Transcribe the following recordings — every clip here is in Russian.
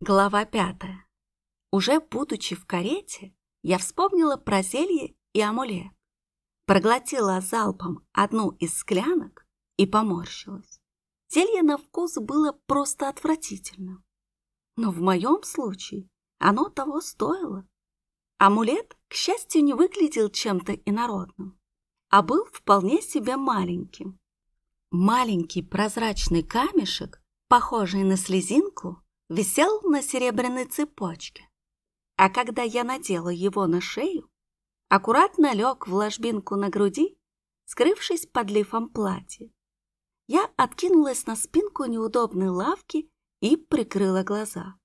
Глава пятая. Уже будучи в карете, я вспомнила про зелье и амулет. Проглотила залпом одну из склянок и поморщилась. Зелье на вкус было просто отвратительным. Но в моем случае оно того стоило. Амулет, к счастью, не выглядел чем-то инородным, а был вполне себе маленьким. Маленький прозрачный камешек, похожий на слезинку, висел на серебряной цепочке. А когда я надела его на шею, аккуратно лег в ложбинку на груди, скрывшись под лифом платья. Я откинулась на спинку неудобной лавки и прикрыла глаза.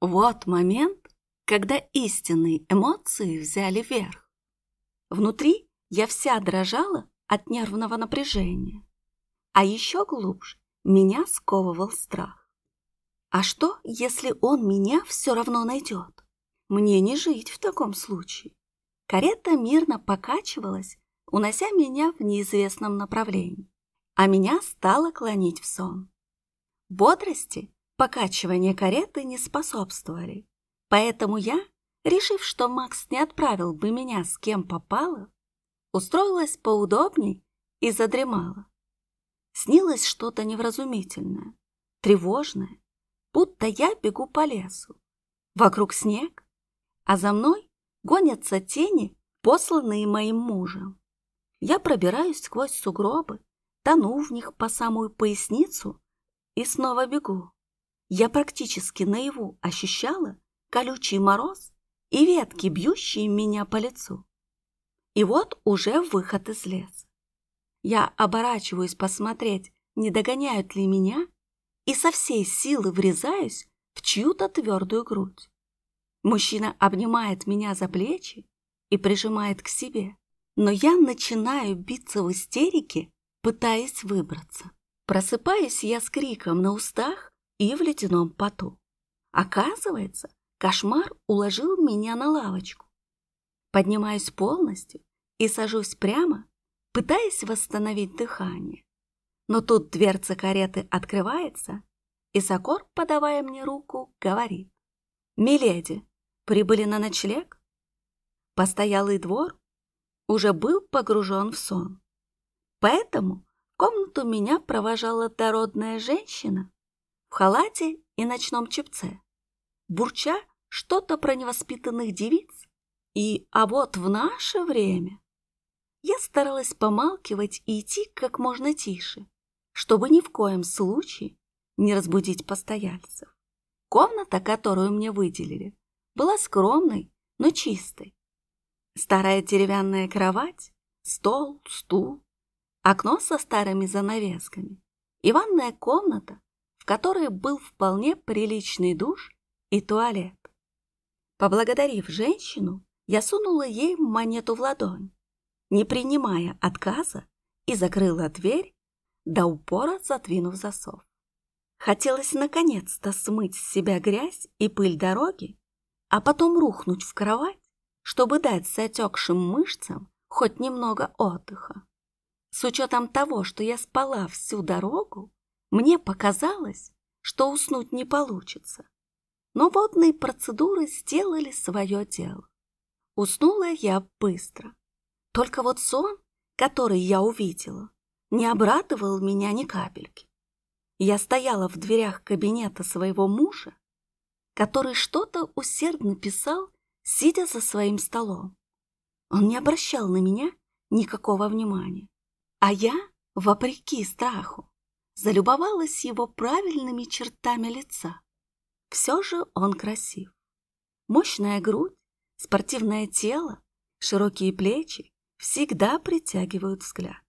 Вот момент, когда истинные эмоции взяли верх. Внутри я вся дрожала от нервного напряжения, а еще глубже меня сковывал страх. А что, если он меня все равно найдет? Мне не жить в таком случае. Карета мирно покачивалась, унося меня в неизвестном направлении, а меня стало клонить в сон. Бодрости покачивания кареты не способствовали, поэтому я, решив, что Макс не отправил бы меня с кем попало, устроилась поудобней и задремала. Снилось что-то невразумительное, тревожное, будто я бегу по лесу. Вокруг снег, а за мной гонятся тени, посланные моим мужем. Я пробираюсь сквозь сугробы, тону в них по самую поясницу и снова бегу. Я практически наяву ощущала колючий мороз и ветки, бьющие меня по лицу. И вот уже выход из леса. Я оборачиваюсь посмотреть, не догоняют ли меня, и со всей силы врезаюсь в чью-то твердую грудь. Мужчина обнимает меня за плечи и прижимает к себе, но я начинаю биться в истерике, пытаясь выбраться. Просыпаюсь я с криком на устах и в ледяном поту. Оказывается, кошмар уложил меня на лавочку. Поднимаюсь полностью и сажусь прямо, пытаясь восстановить дыхание. Но тут дверца кареты открывается, и Сокор, подавая мне руку, говорит. «Миледи, прибыли на ночлег?» Постоялый двор уже был погружен в сон. Поэтому в комнату меня провожала дородная женщина в халате и ночном чепце, бурча что-то про невоспитанных девиц. И а вот в наше время я старалась помалкивать и идти как можно тише, чтобы ни в коем случае не разбудить постояльцев. Комната, которую мне выделили, была скромной, но чистой. Старая деревянная кровать, стол, стул, окно со старыми занавесками и ванная комната, в которой был вполне приличный душ и туалет. Поблагодарив женщину, я сунула ей монету в ладонь, не принимая отказа, и закрыла дверь, до упора задвинув засов. Хотелось наконец-то смыть с себя грязь и пыль дороги, а потом рухнуть в кровать, чтобы дать затекшим мышцам хоть немного отдыха. С учетом того, что я спала всю дорогу, мне показалось, что уснуть не получится. Но водные процедуры сделали свое дело. Уснула я быстро. Только вот сон, который я увидела, не обрадовал меня ни капельки. Я стояла в дверях кабинета своего мужа, который что-то усердно писал, сидя за своим столом. Он не обращал на меня никакого внимания, а я, вопреки страху, залюбовалась его правильными чертами лица. Все же он красив. Мощная грудь, спортивное тело, широкие плечи всегда притягивают взгляд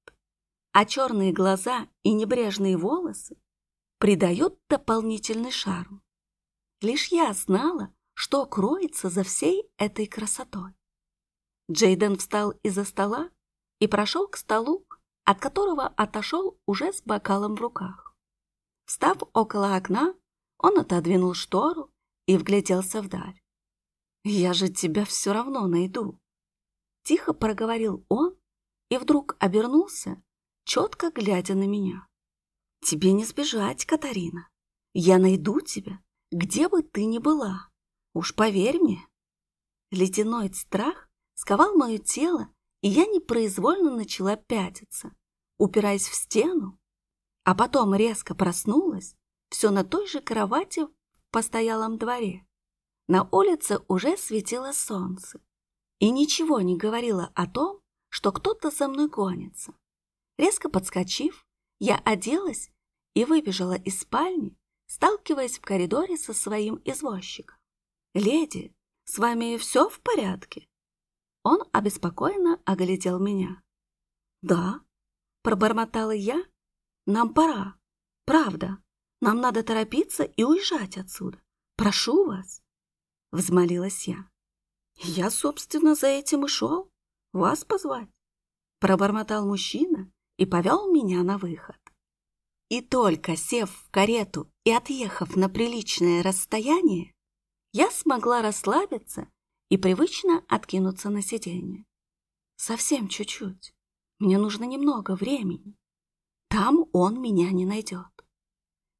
а черные глаза и небрежные волосы придают дополнительный шарм. Лишь я знала, что кроется за всей этой красотой. Джейден встал из-за стола и прошел к столу, от которого отошел уже с бокалом в руках. Встав около окна, он отодвинул штору и вгляделся вдаль. «Я же тебя все равно найду!» Тихо проговорил он и вдруг обернулся четко глядя на меня. «Тебе не сбежать, Катарина. Я найду тебя где бы ты ни была, уж поверь мне. Ледяной страх сковал мое тело, и я непроизвольно начала пятиться, упираясь в стену, а потом резко проснулась, все на той же кровати в постоялом дворе. На улице уже светило солнце, и ничего не говорило о том, что кто-то за мной гонится. Резко подскочив, я оделась и выбежала из спальни, сталкиваясь в коридоре со своим извозчиком. «Леди, с вами все в порядке?» Он обеспокоенно оглядел меня. «Да», — пробормотала я, — «нам пора. Правда, нам надо торопиться и уезжать отсюда. Прошу вас», — взмолилась я. «Я, собственно, за этим и шел. Вас позвать», — пробормотал мужчина и повел меня на выход. И только сев в карету и отъехав на приличное расстояние, я смогла расслабиться и привычно откинуться на сиденье. Совсем чуть-чуть. Мне нужно немного времени. Там он меня не найдет.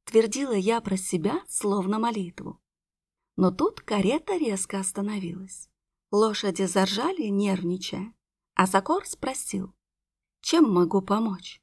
Твердила я про себя, словно молитву. Но тут карета резко остановилась. Лошади заржали, нервничая, а Сокор спросил, чем могу помочь.